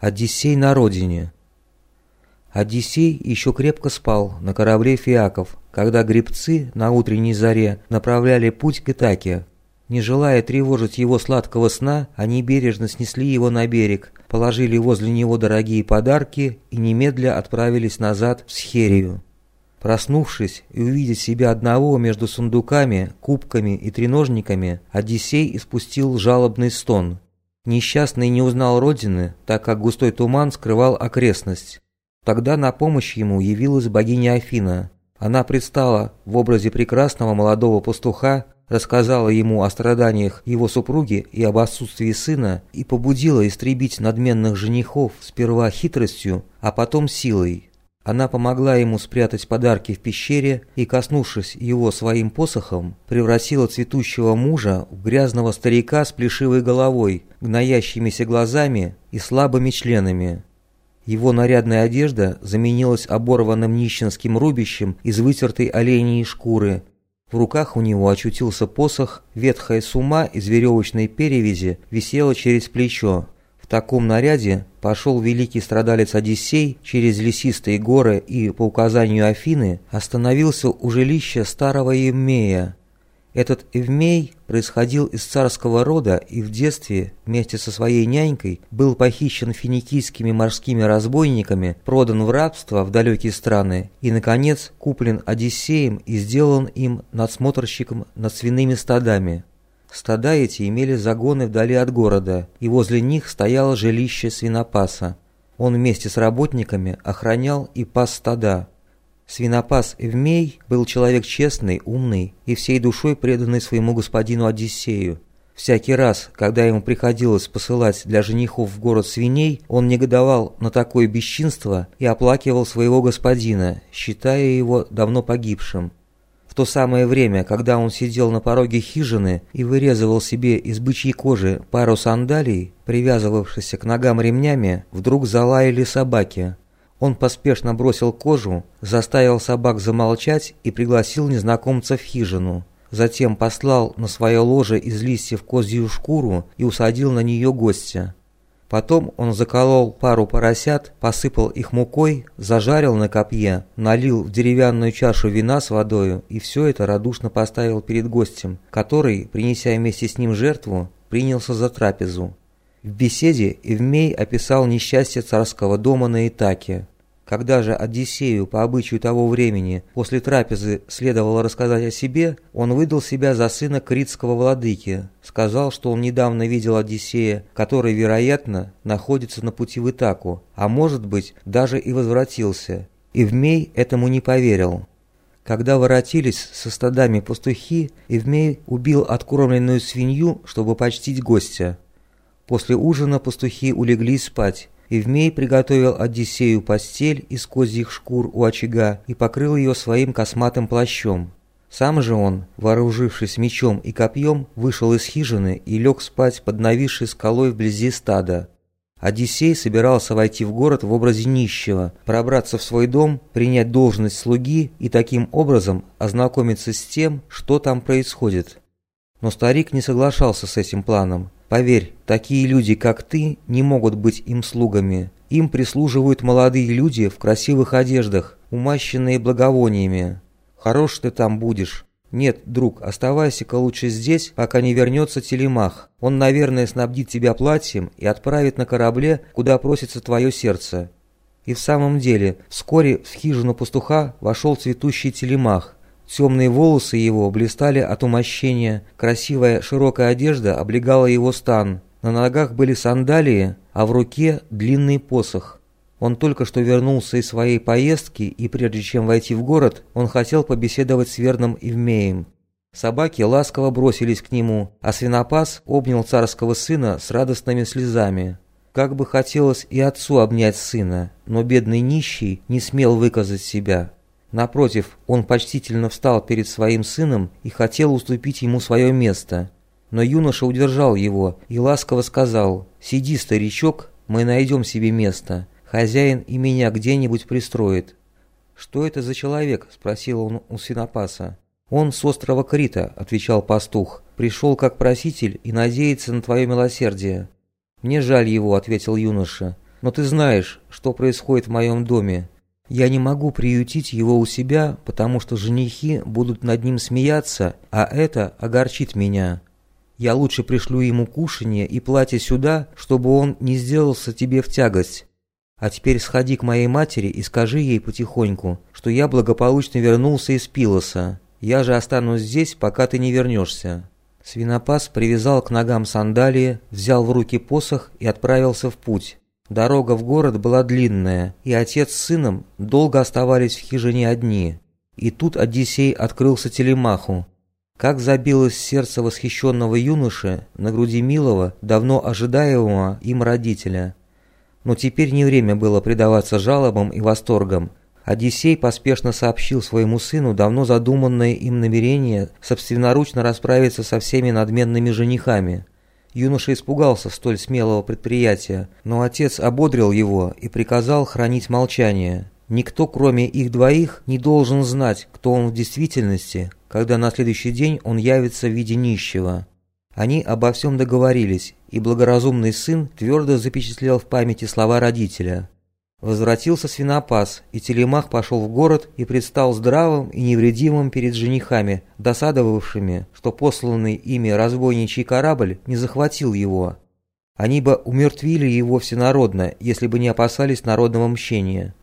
Одиссей на родине. Одиссей еще крепко спал на корабле Фиаков, когда гребцы на утренней заре направляли путь к Итаке. Не желая тревожить его сладкого сна, они бережно снесли его на берег, положили возле него дорогие подарки и немедля отправились назад в Схерию. Проснувшись и увидев себя одного между сундуками, кубками и треножниками, Одиссей испустил жалобный стон – Несчастный не узнал родины, так как густой туман скрывал окрестность. Тогда на помощь ему явилась богиня Афина. Она предстала в образе прекрасного молодого пастуха, рассказала ему о страданиях его супруги и об отсутствии сына и побудила истребить надменных женихов сперва хитростью, а потом силой. Она помогла ему спрятать подарки в пещере и, коснувшись его своим посохом, превратила цветущего мужа в грязного старика с плешивой головой, гноящимися глазами и слабыми членами. Его нарядная одежда заменилась оборванным нищенским рубищем из вытертой оленьей шкуры. В руках у него очутился посох, ветхая сума из веревочной перевязи висела через плечо таком наряде пошел великий страдалец Одиссей через лесистые горы и, по указанию Афины, остановился у жилища старого Евмея. Этот Евмей происходил из царского рода и в детстве вместе со своей нянькой был похищен финикийскими морскими разбойниками, продан в рабство в далекие страны и, наконец, куплен Одиссеем и сделан им надсмотрщиком над свиными стадами. Стада эти имели загоны вдали от города, и возле них стояло жилище свинопаса. Он вместе с работниками охранял и пас стада. Свинопас Эвмей был человек честный, умный и всей душой преданный своему господину Одиссею. Всякий раз, когда ему приходилось посылать для женихов в город свиней, он негодовал на такое бесчинство и оплакивал своего господина, считая его давно погибшим. В то самое время, когда он сидел на пороге хижины и вырезывал себе из бычьей кожи пару сандалий, привязывавшихся к ногам ремнями, вдруг залаяли собаки. Он поспешно бросил кожу, заставил собак замолчать и пригласил незнакомца в хижину. Затем послал на свое ложе из листьев козью шкуру и усадил на нее гостя. Потом он заколол пару поросят, посыпал их мукой, зажарил на копье, налил в деревянную чашу вина с водою и все это радушно поставил перед гостем, который, принеся вместе с ним жертву, принялся за трапезу. В беседе Евмей описал несчастье царского дома на Итаке, когда же Одиссею, по обычаю того времени, после трапезы следовало рассказать о себе, он выдал себя за сына критского владыки, сказал, что он недавно видел Одиссея, который, вероятно, находится на пути в Итаку, а может быть, даже и возвратился. И Вмей этому не поверил. Когда воротились со стадами пастухи, Евмей убил откормленную свинью, чтобы почтить гостя. После ужина пастухи улеглись спать, Евмей приготовил Одиссею постель из козьих шкур у очага и покрыл ее своим косматым плащом. Сам же он, вооружившись мечом и копьем, вышел из хижины и лег спать под нависшей скалой вблизи стада. Одиссей собирался войти в город в образе нищего, пробраться в свой дом, принять должность слуги и таким образом ознакомиться с тем, что там происходит. Но старик не соглашался с этим планом. Поверь, такие люди, как ты, не могут быть им слугами. Им прислуживают молодые люди в красивых одеждах, умащенные благовониями. Хорош ты там будешь. Нет, друг, оставайся-ка лучше здесь, пока не вернется телемах. Он, наверное, снабдит тебя платьем и отправит на корабле, куда просится твое сердце. И в самом деле, вскоре в хижину пастуха вошел цветущий телемах. Темные волосы его блистали от умощения, красивая широкая одежда облегала его стан. На ногах были сандалии, а в руке длинный посох. Он только что вернулся из своей поездки, и прежде чем войти в город, он хотел побеседовать с верным Ивмеем. Собаки ласково бросились к нему, а свинопас обнял царского сына с радостными слезами. Как бы хотелось и отцу обнять сына, но бедный нищий не смел выказать себя. Напротив, он почтительно встал перед своим сыном и хотел уступить ему свое место. Но юноша удержал его и ласково сказал «Сиди, старичок, мы найдем себе место. Хозяин и меня где-нибудь пристроит». «Что это за человек?» – спросил он у свинопаса. «Он с острова Крита», – отвечал пастух. «Пришел как проситель и надеется на твое милосердие». «Мне жаль его», – ответил юноша. но ты знаешь, что происходит в моем доме. Я не могу приютить его у себя, потому что женихи будут над ним смеяться, а это огорчит меня. Я лучше пришлю ему кушанье и платье сюда, чтобы он не сделался тебе в тягость. А теперь сходи к моей матери и скажи ей потихоньку, что я благополучно вернулся из Пилоса. Я же останусь здесь, пока ты не вернешься». Свинопас привязал к ногам сандалии, взял в руки посох и отправился в путь. Дорога в город была длинная, и отец с сыном долго оставались в хижине одни. И тут Одиссей открылся телемаху. Как забилось сердце восхищенного юноши на груди милого, давно ожидаемого им родителя. Но теперь не время было предаваться жалобам и восторгам. Одиссей поспешно сообщил своему сыну давно задуманное им намерение собственноручно расправиться со всеми надменными женихами. Юноша испугался столь смелого предприятия, но отец ободрил его и приказал хранить молчание. Никто, кроме их двоих, не должен знать, кто он в действительности, когда на следующий день он явится в виде нищего. Они обо всем договорились, и благоразумный сын твердо запечатлел в памяти слова родителя – Возвратился свинопас, и телемах пошел в город и предстал здравым и невредимым перед женихами, досадовавшими, что посланный ими разбойничий корабль не захватил его. Они бы умертвили его всенародно, если бы не опасались народного мщения.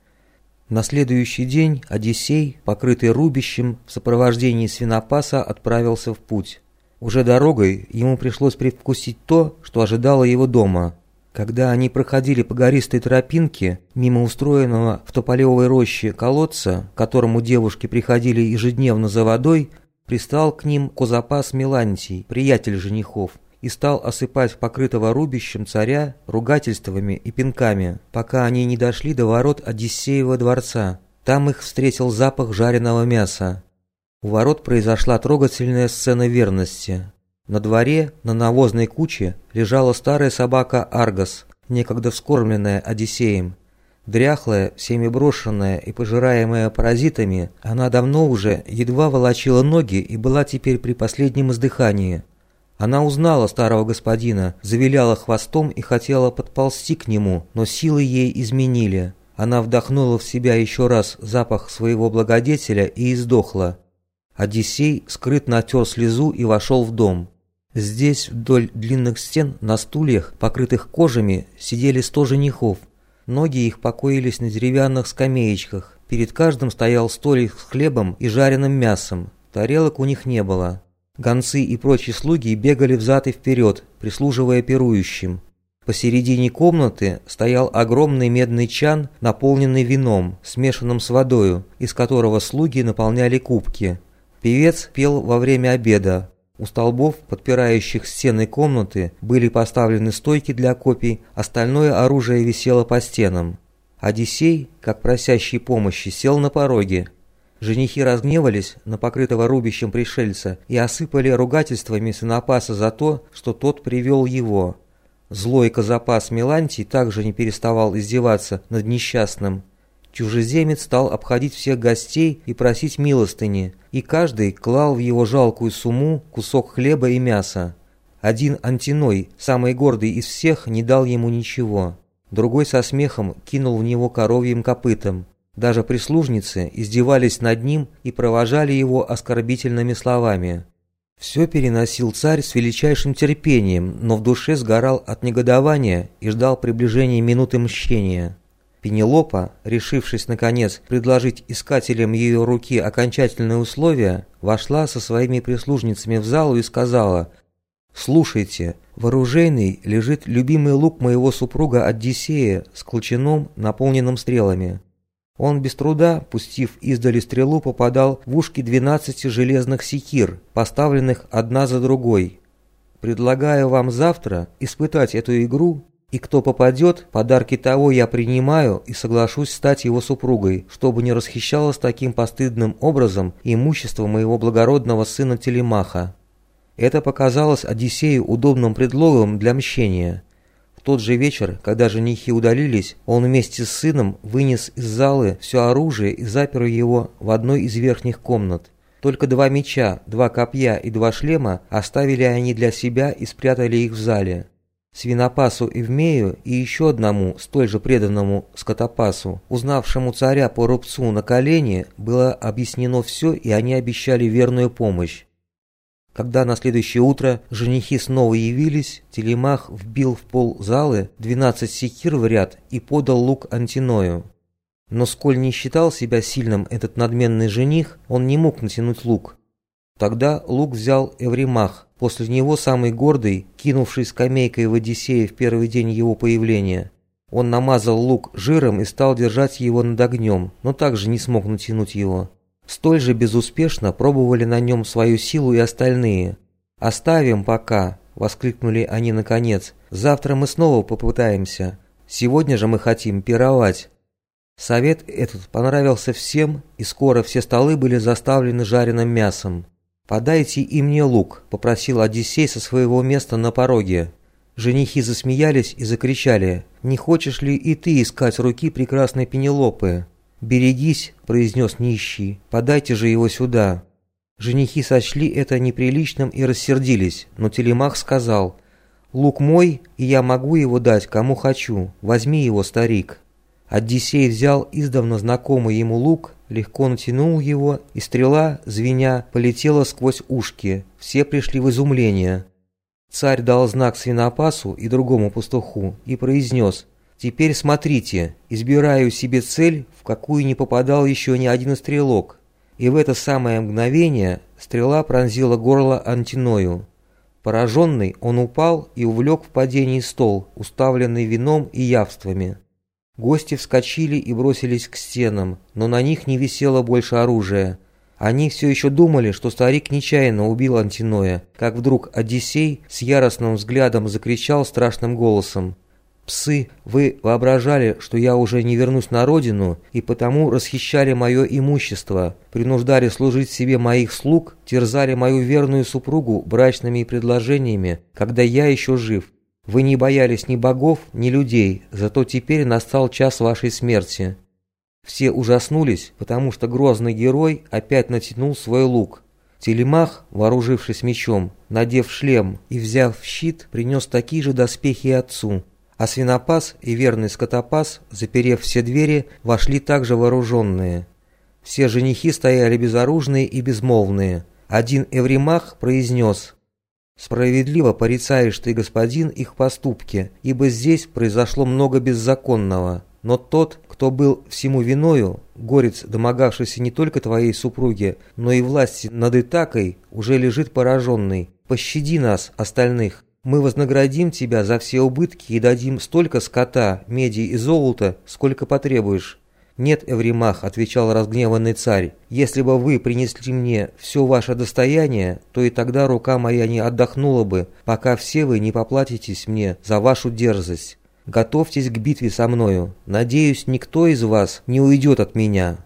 На следующий день Одиссей, покрытый рубищем, в сопровождении свинопаса отправился в путь. Уже дорогой ему пришлось привкусить то, что ожидало его дома – когда они проходили по гористой тропинке, мимо устроенного в тополевой роще колодца, к которому девушки приходили ежедневно за водой, пристал к ним Козапас Мелантий, приятель женихов, и стал осыпать покрытого рубищем царя ругательствами и пинками, пока они не дошли до ворот Одиссеева дворца. Там их встретил запах жареного мяса. У ворот произошла трогательная сцена верности. На дворе, на навозной куче, лежала старая собака Аргос, некогда вскормленная Одиссеем. Дряхлая, всеми брошенная и пожираемая паразитами, она давно уже едва волочила ноги и была теперь при последнем издыхании. Она узнала старого господина, завиляла хвостом и хотела подползти к нему, но силы ей изменили. Она вдохнула в себя еще раз запах своего благодетеля и издохла. Одиссей скрытно отер слезу и вошел в дом. Здесь вдоль длинных стен на стульях, покрытых кожами, сидели сто женихов. Ноги их покоились на деревянных скамеечках. Перед каждым стоял столик с хлебом и жареным мясом. Тарелок у них не было. Гонцы и прочие слуги бегали взад и вперед, прислуживая пирующим. Посередине комнаты стоял огромный медный чан, наполненный вином, смешанным с водою, из которого слуги наполняли кубки. Певец пел во время обеда, у столбов, подпирающих стены комнаты, были поставлены стойки для копий, остальное оружие висело по стенам. Одиссей, как просящий помощи, сел на пороге. Женихи разгневались на покрытого рубищем пришельца и осыпали ругательствами сынопаса за то, что тот привел его. Злой казапас Мелантий также не переставал издеваться над несчастным. Чужеземец стал обходить всех гостей и просить милостыни, и каждый клал в его жалкую сумму кусок хлеба и мяса. Один Антиной, самый гордый из всех, не дал ему ничего. Другой со смехом кинул в него коровьим копытом. Даже прислужницы издевались над ним и провожали его оскорбительными словами. Все переносил царь с величайшим терпением, но в душе сгорал от негодования и ждал приближения минуты мщения. Пенелопа, решившись наконец предложить искателям ее руки окончательные условия, вошла со своими прислужницами в залу и сказала «Слушайте, вооруженный лежит любимый лук моего супруга Одиссея с колчаном, наполненным стрелами». Он без труда, пустив издали стрелу, попадал в ушки двенадцати железных секир, поставленных одна за другой. Предлагаю вам завтра испытать эту игру и кто попадет, подарки того я принимаю и соглашусь стать его супругой, чтобы не расхищалось таким постыдным образом имущество моего благородного сына Телемаха. Это показалось Одиссею удобным предлогом для мщения. В тот же вечер, когда женихи удалились, он вместе с сыном вынес из залы все оружие и запер его в одной из верхних комнат. Только два меча, два копья и два шлема оставили они для себя и спрятали их в зале. Свинопасу Евмею и еще одному, столь же преданному скотопасу, узнавшему царя по рубцу на колени, было объяснено все, и они обещали верную помощь. Когда на следующее утро женихи снова явились, Телемах вбил в пол залы 12 секир в ряд и подал лук Антиною. Но сколь не считал себя сильным этот надменный жених, он не мог натянуть лук. Тогда лук взял Эвримах, После него самый гордый, кинувший скамейкой в Одиссея в первый день его появления. Он намазал лук жиром и стал держать его над огнем, но также не смог натянуть его. Столь же безуспешно пробовали на нем свою силу и остальные. «Оставим пока», – воскликнули они наконец. «Завтра мы снова попытаемся. Сегодня же мы хотим пировать». Совет этот понравился всем, и скоро все столы были заставлены жареным мясом. «Подайте и мне лук», – попросил Одиссей со своего места на пороге. Женихи засмеялись и закричали, «Не хочешь ли и ты искать руки прекрасной Пенелопы?» «Берегись», – произнес нищий, – «подайте же его сюда». Женихи сочли это неприличным и рассердились, но Телемах сказал, «Лук мой, и я могу его дать кому хочу, возьми его, старик». Одиссей взял издавна знакомый ему лук, легко натянул его, и стрела, звеня, полетела сквозь ушки. Все пришли в изумление. Царь дал знак свинопасу и другому пастуху и произнес «Теперь смотрите, избираю себе цель, в какую не попадал еще ни один стрелок». И в это самое мгновение стрела пронзила горло Антиною. Пораженный, он упал и увлек в падении стол, уставленный вином и явствами. Гости вскочили и бросились к стенам, но на них не висело больше оружия. Они все еще думали, что старик нечаянно убил Антиноя, как вдруг Одиссей с яростным взглядом закричал страшным голосом. «Псы, вы воображали, что я уже не вернусь на родину, и потому расхищали мое имущество, принуждали служить себе моих слуг, терзали мою верную супругу брачными предложениями, когда я еще жив, вы не боялись ни богов, ни людей, зато теперь настал час вашей смерти. Все ужаснулись, потому что грозный герой опять натянул свой лук. Телемах, вооружившись мечом, надев шлем и взяв щит, принес такие же доспехи отцу. А свинопас и верный скотопас, заперев все двери, вошли также вооруженные. Все женихи стояли безоружные и безмолвные. Один Эвримах произнес Справедливо порицаешь ты, господин, их поступки, ибо здесь произошло много беззаконного. Но тот, кто был всему виною, горец, домогавшийся не только твоей супруге, но и власти над Итакой, уже лежит пораженный. Пощади нас, остальных. Мы вознаградим тебя за все убытки и дадим столько скота, меди и золота, сколько потребуешь. «Нет, Эвримах», — отвечал разгневанный царь, — «если бы вы принесли мне все ваше достояние, то и тогда рука моя не отдохнула бы, пока все вы не поплатитесь мне за вашу дерзость. Готовьтесь к битве со мною. Надеюсь, никто из вас не уйдет от меня».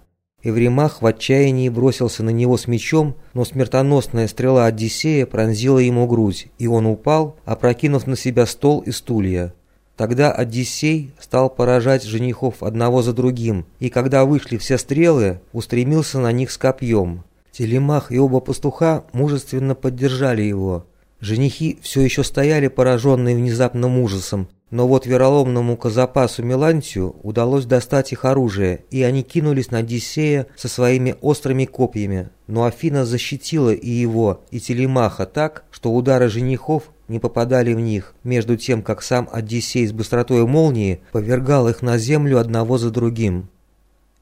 Эвримах в отчаянии бросился на него с мечом, но смертоносная стрела Одиссея пронзила ему грудь, и он упал, опрокинув на себя стол и стулья. Тогда Одиссей стал поражать женихов одного за другим, и когда вышли все стрелы, устремился на них с копьем. Телемах и оба пастуха мужественно поддержали его. Женихи все еще стояли пораженные внезапным ужасом, но вот вероломному казапасу Мелантию удалось достать их оружие, и они кинулись на Одиссея со своими острыми копьями. Но Афина защитила и его, и Телемаха так, что удары женихов не попадали в них, между тем, как сам Одиссей с быстротой молнии повергал их на землю одного за другим.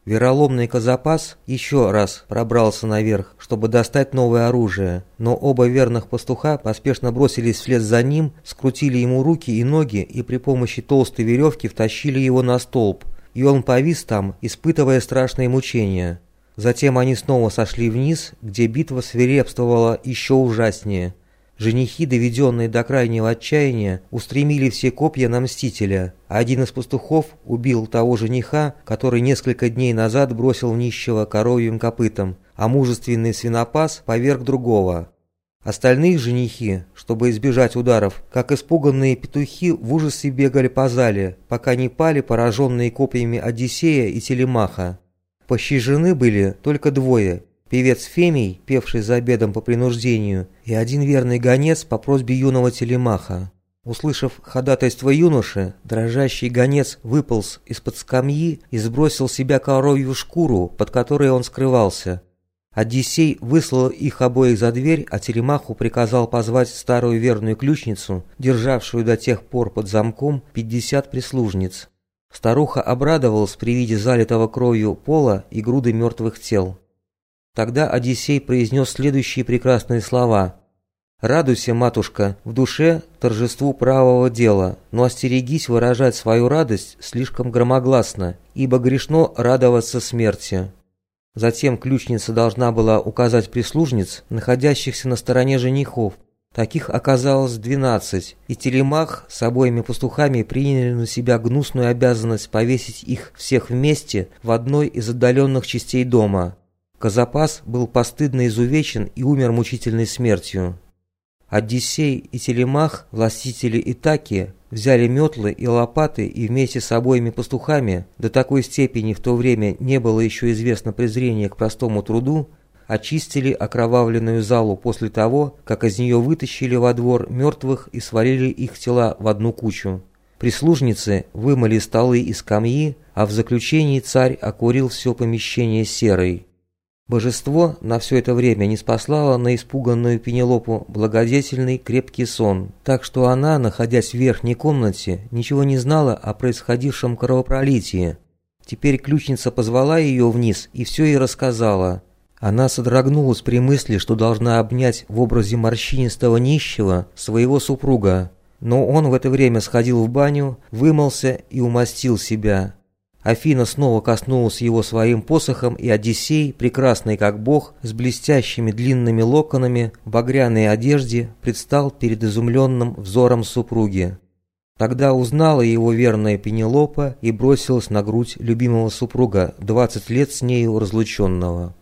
Вероломный Казапас еще раз пробрался наверх, чтобы достать новое оружие, но оба верных пастуха поспешно бросились вслед за ним, скрутили ему руки и ноги и при помощи толстой веревки втащили его на столб, и он повис там, испытывая страшные мучения. Затем они снова сошли вниз, где битва свирепствовала еще ужаснее. Женихи, доведенные до крайнего отчаяния, устремили все копья на Мстителя, один из пастухов убил того жениха, который несколько дней назад бросил нищего коровьим копытом, а мужественный свинопас поверг другого. Остальные женихи, чтобы избежать ударов, как испуганные петухи в ужасе бегали по зале, пока не пали пораженные копьями Одиссея и Телемаха. Пощажены были только двое Певец Фемий, певший за обедом по принуждению, и один верный гонец по просьбе юного телемаха. Услышав ходатайство юноши, дрожащий гонец выполз из-под скамьи и сбросил себя коровью шкуру, под которой он скрывался. Одиссей выслал их обоих за дверь, а Телемаху приказал позвать старую верную ключницу, державшую до тех пор под замком пятьдесят прислужниц. Старуха обрадовалась при виде залитого кровью пола и груды мертвых тел. Тогда Одиссей произнес следующие прекрасные слова «Радуйся, матушка, в душе торжеству правого дела, но остерегись выражать свою радость слишком громогласно, ибо грешно радоваться смерти». Затем ключница должна была указать прислужниц, находящихся на стороне женихов. Таких оказалось двенадцать, и Телемах с обоими пастухами приняли на себя гнусную обязанность повесить их всех вместе в одной из отдаленных частей дома. Казапас был постыдно изувечен и умер мучительной смертью. Одиссей и Телемах, властители Итаки, взяли метлы и лопаты и вместе с обоими пастухами, до такой степени в то время не было еще известно презрения к простому труду, очистили окровавленную залу после того, как из нее вытащили во двор мертвых и свалили их тела в одну кучу. Прислужницы вымыли столы и скамьи, а в заключении царь окурил все помещение серой. Божество на все это время не спаслало на испуганную Пенелопу благодетельный крепкий сон, так что она, находясь в верхней комнате, ничего не знала о происходившем кровопролитии. Теперь ключница позвала ее вниз и все ей рассказала. Она содрогнулась при мысли, что должна обнять в образе морщинистого нищего своего супруга, но он в это время сходил в баню, вымылся и умастил себя. Афина снова коснулась его своим посохом, и Одиссей, прекрасный как бог, с блестящими длинными локонами, в багряной одежде, предстал перед изумленным взором супруги. Тогда узнала его верная Пенелопа и бросилась на грудь любимого супруга, двадцать лет с нею разлученного.